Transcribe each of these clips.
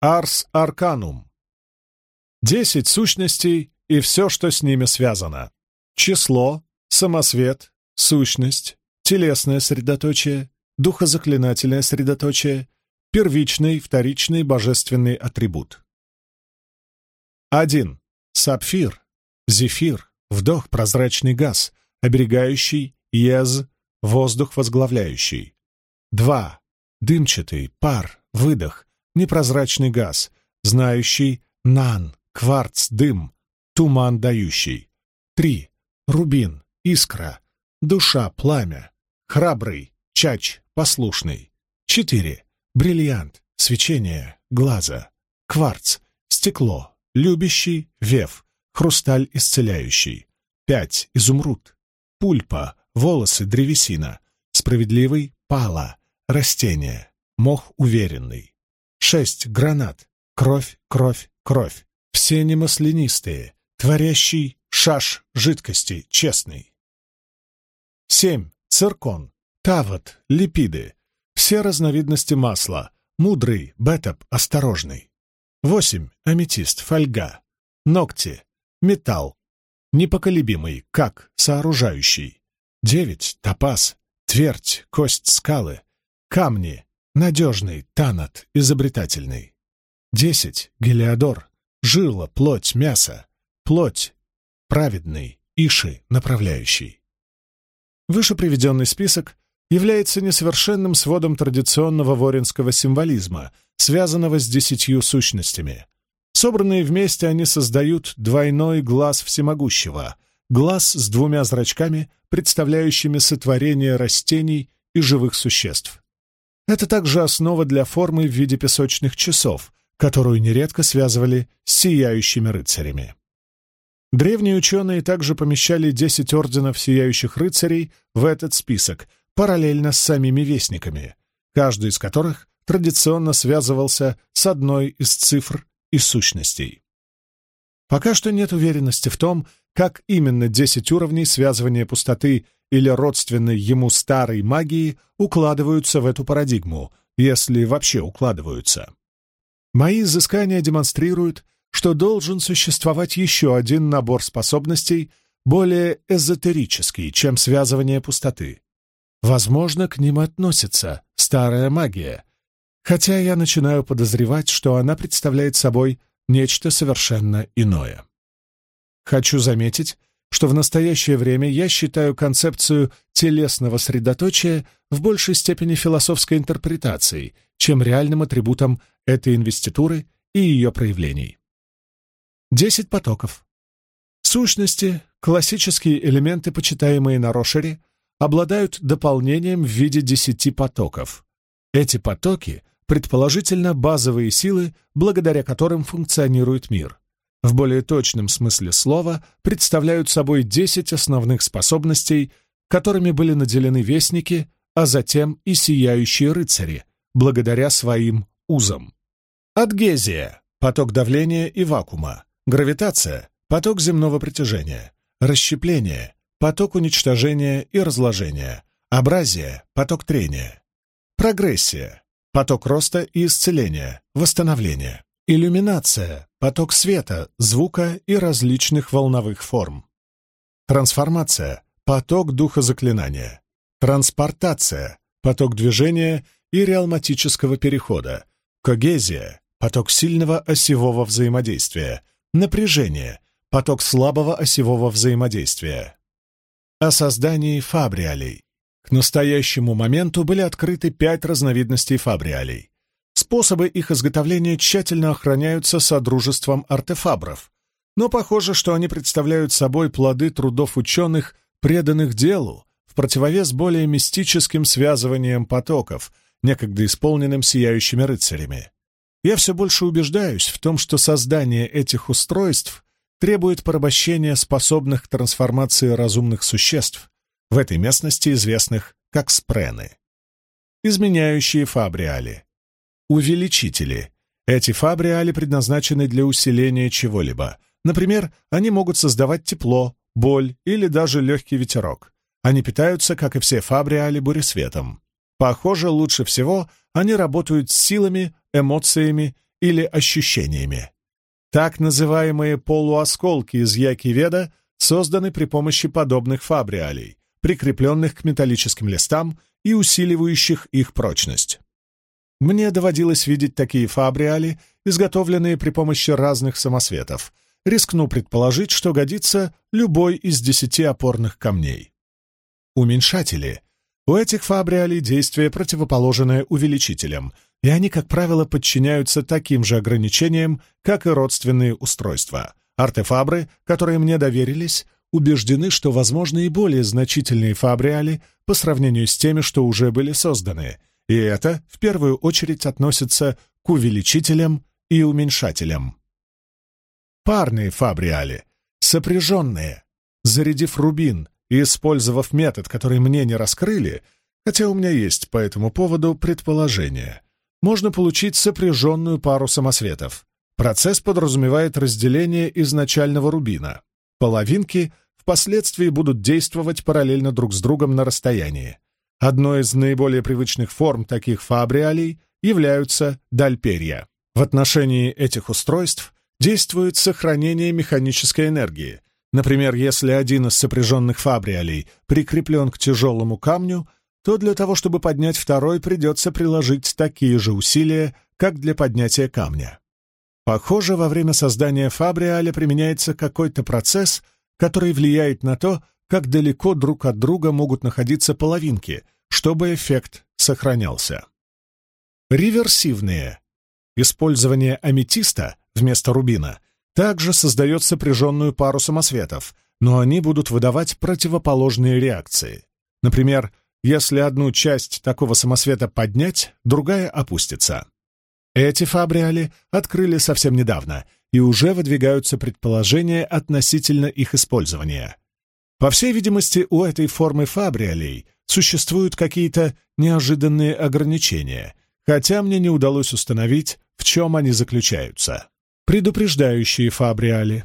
Арс Арканум. Десять сущностей и все, что с ними связано. Число, самосвет, сущность, телесное средоточие, духозаклинательное средоточие, первичный, вторичный божественный атрибут. 1. Сапфир, зефир, вдох, прозрачный газ, оберегающий, ез, воздух возглавляющий. 2. Дымчатый, пар, выдох, непрозрачный газ, знающий, нан, кварц, дым, туман дающий. 3. Рубин, искра, душа, пламя, храбрый, чач, послушный. 4. Бриллиант, свечение, глаза, кварц, стекло, любящий, вев, хрусталь исцеляющий. 5. Изумруд, пульпа, волосы, древесина, справедливый, пала, растение, мох уверенный. 6. Гранат, кровь, кровь, кровь, все немаслянистые, творящий шаш жидкости, честный. 7. Циркон, тавот, липиды, все разновидности масла, мудрый, бетап, осторожный. 8. Аметист, фольга, ногти, металл, непоколебимый, как сооружающий. 9. Топаз, твердь, кость скалы, камни, надежный, танат, изобретательный. 10. Гелиодор, жила, плоть, мясо, плоть, праведный, иши, направляющий. Выше приведенный список является несовершенным сводом традиционного воринского символизма, связанного с десятью сущностями. Собранные вместе они создают двойной глаз всемогущего, глаз с двумя зрачками, представляющими сотворение растений и живых существ. Это также основа для формы в виде песочных часов, которую нередко связывали с сияющими рыцарями. Древние ученые также помещали десять орденов сияющих рыцарей в этот список, параллельно с самими вестниками, каждый из которых традиционно связывался с одной из цифр и сущностей. Пока что нет уверенности в том, как именно десять уровней связывания пустоты или родственной ему старой магии укладываются в эту парадигму, если вообще укладываются. Мои изыскания демонстрируют, что должен существовать еще один набор способностей, более эзотерический, чем связывание пустоты. Возможно, к ним относится старая магия, хотя я начинаю подозревать, что она представляет собой нечто совершенно иное. Хочу заметить, что в настоящее время я считаю концепцию телесного средоточия в большей степени философской интерпретацией, чем реальным атрибутом этой инвеституры и ее проявлений. Десять потоков. сущности, классические элементы, почитаемые на Рошере, обладают дополнением в виде десяти потоков. Эти потоки — предположительно базовые силы, благодаря которым функционирует мир. В более точном смысле слова представляют собой десять основных способностей, которыми были наделены вестники, а затем и сияющие рыцари, благодаря своим узам. Адгезия — поток давления и вакуума, гравитация — поток земного притяжения, расщепление поток уничтожения и разложения, абразия, поток трения, прогрессия, поток роста и исцеления, восстановления, иллюминация, поток света, звука и различных волновых форм, трансформация, поток духа заклинания, транспортация, поток движения и реалматического перехода, когезия, поток сильного осевого взаимодействия, напряжение, поток слабого осевого взаимодействия, о создании фабриалей. К настоящему моменту были открыты пять разновидностей фабриалей. Способы их изготовления тщательно охраняются Содружеством артефабров, но похоже, что они представляют собой плоды трудов ученых, преданных делу, в противовес более мистическим связываниям потоков, некогда исполненным сияющими рыцарями. Я все больше убеждаюсь в том, что создание этих устройств требует порабощения способных к трансформации разумных существ, в этой местности известных как спрены. Изменяющие фабриали. Увеличители. Эти фабриали предназначены для усиления чего-либо. Например, они могут создавать тепло, боль или даже легкий ветерок. Они питаются, как и все фабриали, буресветом. Похоже, лучше всего они работают с силами, эмоциями или ощущениями. Так называемые полуосколки из Якиведа созданы при помощи подобных фабриалей, прикрепленных к металлическим листам и усиливающих их прочность. Мне доводилось видеть такие фабриали, изготовленные при помощи разных самосветов. Рискну предположить, что годится любой из десяти опорных камней. Уменьшатели. У этих фабриалей действие противоположное увеличителям, и они, как правило, подчиняются таким же ограничениям, как и родственные устройства. Артефабры, которые мне доверились, убеждены, что возможны и более значительные фабриали по сравнению с теми, что уже были созданы, и это в первую очередь относится к увеличителям и уменьшателям. Парные фабриали, сопряженные, зарядив рубин и использовав метод, который мне не раскрыли, хотя у меня есть по этому поводу предположение, можно получить сопряженную пару самосветов. Процесс подразумевает разделение изначального рубина. Половинки впоследствии будут действовать параллельно друг с другом на расстоянии. Одной из наиболее привычных форм таких фабриалей являются дальперья. В отношении этих устройств действует сохранение механической энергии. Например, если один из сопряженных фабриалей прикреплен к тяжелому камню, то для того, чтобы поднять второй, придется приложить такие же усилия, как для поднятия камня. Похоже, во время создания фабриаля применяется какой-то процесс, который влияет на то, как далеко друг от друга могут находиться половинки, чтобы эффект сохранялся. Реверсивные. Использование аметиста вместо рубина также создает сопряженную пару самосветов, но они будут выдавать противоположные реакции. Например, если одну часть такого самосвета поднять, другая опустится. Эти фабриали открыли совсем недавно, и уже выдвигаются предположения относительно их использования. По всей видимости, у этой формы фабриалей существуют какие-то неожиданные ограничения, хотя мне не удалось установить, в чем они заключаются. Предупреждающие фабриали.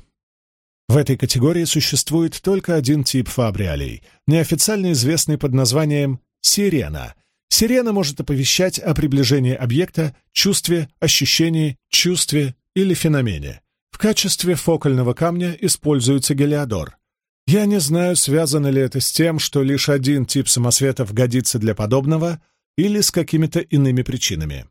В этой категории существует только один тип фабриалей, неофициально известный под названием «сирена». Сирена может оповещать о приближении объекта, чувстве, ощущении, чувстве или феномене. В качестве фокального камня используется гелиодор. Я не знаю, связано ли это с тем, что лишь один тип самосветов годится для подобного, или с какими-то иными причинами.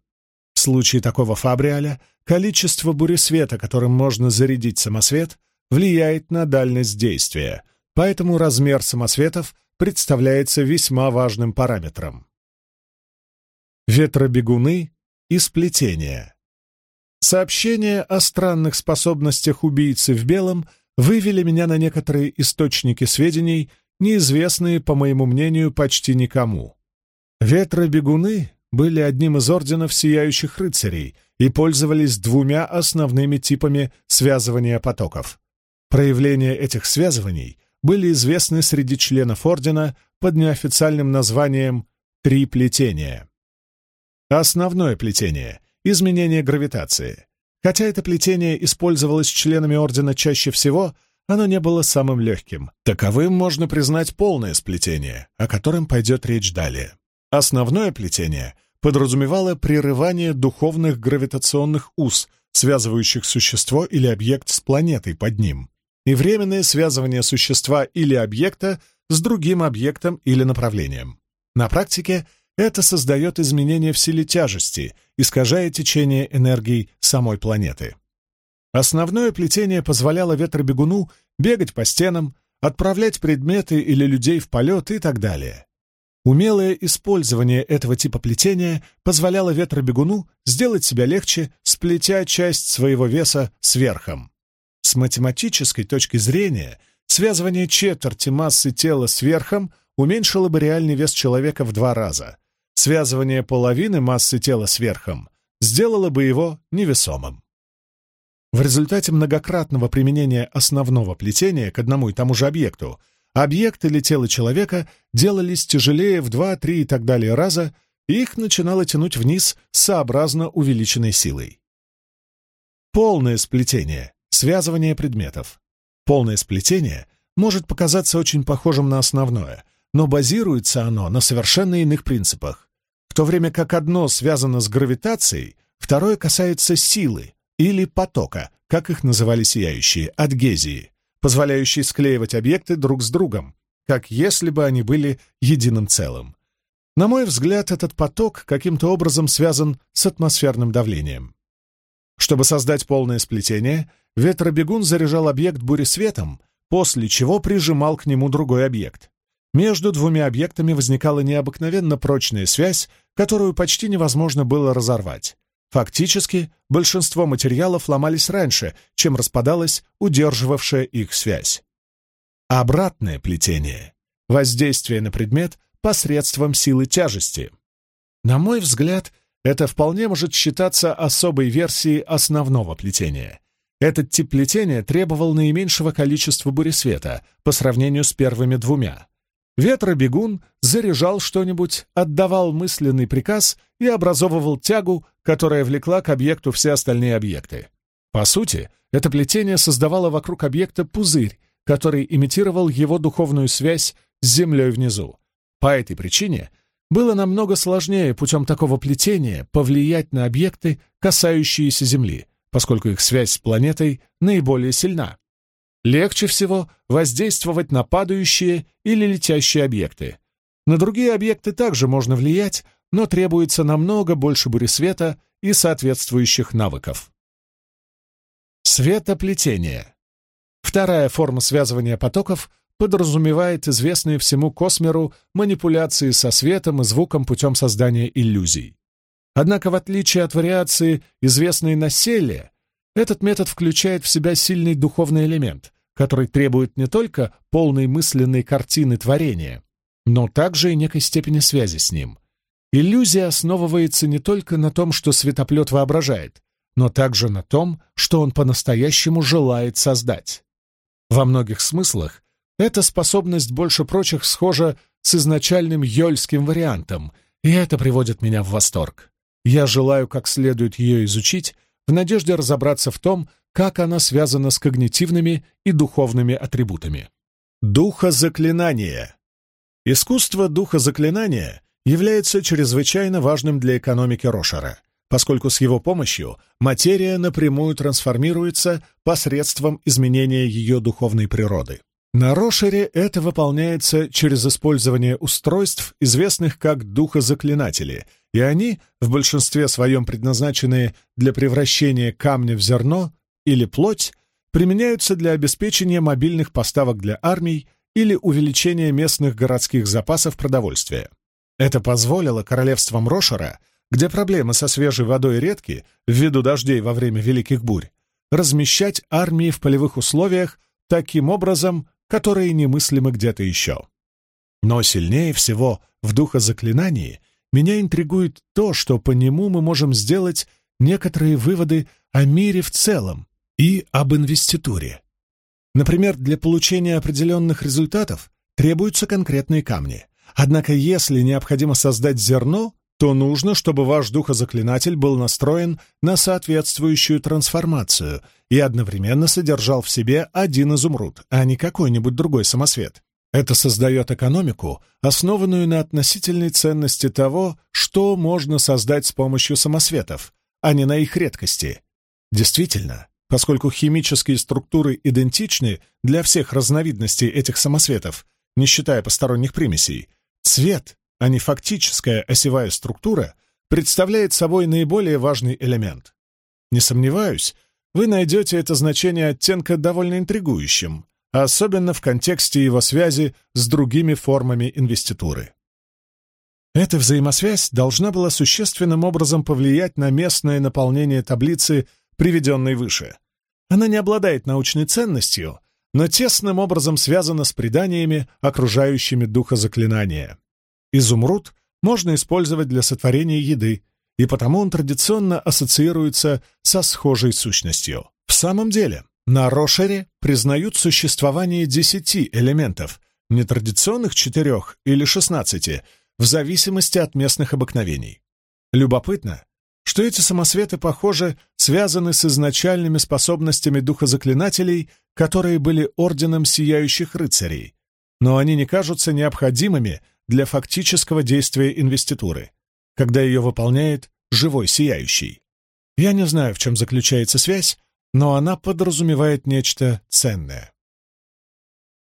В случае такого фабриаля количество буресвета, которым можно зарядить самосвет, влияет на дальность действия, поэтому размер самосветов представляется весьма важным параметром. Ветробегуны и сплетения. Сообщения о странных способностях убийцы в белом вывели меня на некоторые источники сведений, неизвестные, по моему мнению, почти никому. Ветробегуны были одним из орденов сияющих рыцарей и пользовались двумя основными типами связывания потоков. Проявления этих связываний были известны среди членов ордена под неофициальным названием «три плетения». Основное плетение — изменение гравитации. Хотя это плетение использовалось членами Ордена чаще всего, оно не было самым легким. Таковым можно признать полное сплетение, о котором пойдет речь далее. Основное плетение подразумевало прерывание духовных гравитационных уз, связывающих существо или объект с планетой под ним, и временное связывание существа или объекта с другим объектом или направлением. На практике — это создает изменения в силе тяжести, искажая течение энергии самой планеты. Основное плетение позволяло ветробегуну бегать по стенам, отправлять предметы или людей в полет и так далее. Умелое использование этого типа плетения позволяло ветробегуну сделать себя легче, сплетя часть своего веса сверхом. С математической точки зрения, связывание четверти массы тела сверхом уменьшило бы реальный вес человека в два раза, Связывание половины массы тела с верхом сделало бы его невесомым. В результате многократного применения основного плетения к одному и тому же объекту объект или тело человека делались тяжелее в 2-3 и так далее раза, и их начинало тянуть вниз сообразно увеличенной силой. Полное сплетение, связывание предметов. Полное сплетение может показаться очень похожим на основное, но базируется оно на совершенно иных принципах. В то время как одно связано с гравитацией, Второе касается силы или потока, как их называли сияющие, адгезии, позволяющей склеивать объекты друг с другом, как если бы они были единым целым. На мой взгляд, этот поток каким-то образом связан с атмосферным давлением. Чтобы создать полное сплетение, ветробегун заряжал объект буресветом, после чего прижимал к нему другой объект. Между двумя объектами возникала необыкновенно прочная связь, которую почти невозможно было разорвать. Фактически, большинство материалов ломались раньше, чем распадалась удерживавшая их связь. Обратное плетение — воздействие на предмет посредством силы тяжести. На мой взгляд, это вполне может считаться особой версией основного плетения. Этот тип плетения требовал наименьшего количества буресвета по сравнению с первыми двумя. Ветробегун заряжал что-нибудь, отдавал мысленный приказ и образовывал тягу, которая влекла к объекту все остальные объекты. По сути, это плетение создавало вокруг объекта пузырь, который имитировал его духовную связь с землей внизу. По этой причине было намного сложнее путем такого плетения повлиять на объекты, касающиеся Земли, поскольку их связь с планетой наиболее сильна. Легче всего воздействовать на падающие или летящие объекты. На другие объекты также можно влиять, но требуется намного больше буресвета и соответствующих навыков. Светоплетение. Вторая форма связывания потоков подразумевает известные всему Космеру манипуляции со светом и звуком путем создания иллюзий. Однако, в отличие от вариации, известной на селе, этот метод включает в себя сильный духовный элемент, который требует не только полной мысленной картины творения, но также и некой степени связи с ним. Иллюзия основывается не только на том, что светоплет воображает, но также на том, что он по-настоящему желает создать. Во многих смыслах эта способность больше прочих схожа с изначальным йольским вариантом, и это приводит меня в восторг. Я желаю как следует ее изучить, в надежде разобраться в том, как она связана с когнитивными и духовными атрибутами. Духозаклинание. Искусство духозаклинания является чрезвычайно важным для экономики Рошера, поскольку с его помощью материя напрямую трансформируется посредством изменения ее духовной природы. На Рошере это выполняется через использование устройств, известных как духозаклинатели — и они, в большинстве своем предназначенные для превращения камня в зерно или плоть, применяются для обеспечения мобильных поставок для армий или увеличения местных городских запасов продовольствия. Это позволило королевствам Рошера, где проблемы со свежей водой редки ввиду дождей во время великих бурь, размещать армии в полевых условиях таким образом, которые немыслимы где-то еще. Но сильнее всего в духозаклинании — меня интригует то, что по нему мы можем сделать некоторые выводы о мире в целом и об инвеституре. Например, для получения определенных результатов требуются конкретные камни. Однако, если необходимо создать зерно, то нужно, чтобы ваш духозаклинатель был настроен на соответствующую трансформацию и одновременно содержал в себе один изумруд, а не какой-нибудь другой самосвет. Это создает экономику, основанную на относительной ценности того, что можно создать с помощью самосветов, а не на их редкости. Действительно, поскольку химические структуры идентичны для всех разновидностей этих самосветов, не считая посторонних примесей, цвет, а не фактическая осевая структура, представляет собой наиболее важный элемент. Не сомневаюсь, вы найдете это значение оттенка довольно интригующим, особенно в контексте его связи с другими формами инвеституры. Эта взаимосвязь должна была существенным образом повлиять на местное наполнение таблицы, приведенной выше. Она не обладает научной ценностью, но тесным образом связана с преданиями, окружающими духа заклинания. Изумруд можно использовать для сотворения еды, и потому он традиционно ассоциируется со схожей сущностью. В самом деле, на Рошере признают существование десяти элементов, нетрадиционных четырех или шестнадцати, в зависимости от местных обыкновений. Любопытно, что эти самосветы, похоже, связаны с изначальными способностями духозаклинателей, которые были орденом сияющих рыцарей, но они не кажутся необходимыми для фактического действия инвеституры, когда ее выполняет живой сияющий. Я не знаю, в чем заключается связь, но она подразумевает нечто ценное.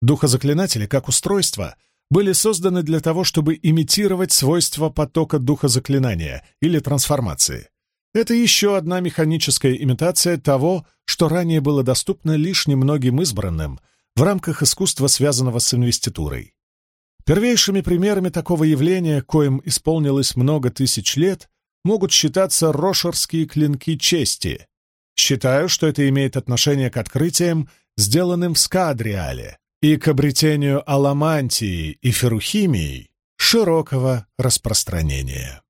Духозаклинатели, как устройство, были созданы для того, чтобы имитировать свойства потока духозаклинания или трансформации. Это еще одна механическая имитация того, что ранее было доступно лишь немногим избранным в рамках искусства, связанного с инвеститурой. Первейшими примерами такого явления, коим исполнилось много тысяч лет, могут считаться рошерские клинки чести. Считаю, что это имеет отношение к открытиям, сделанным в Скадриале, и к обретению аламантии и ферухимии широкого распространения.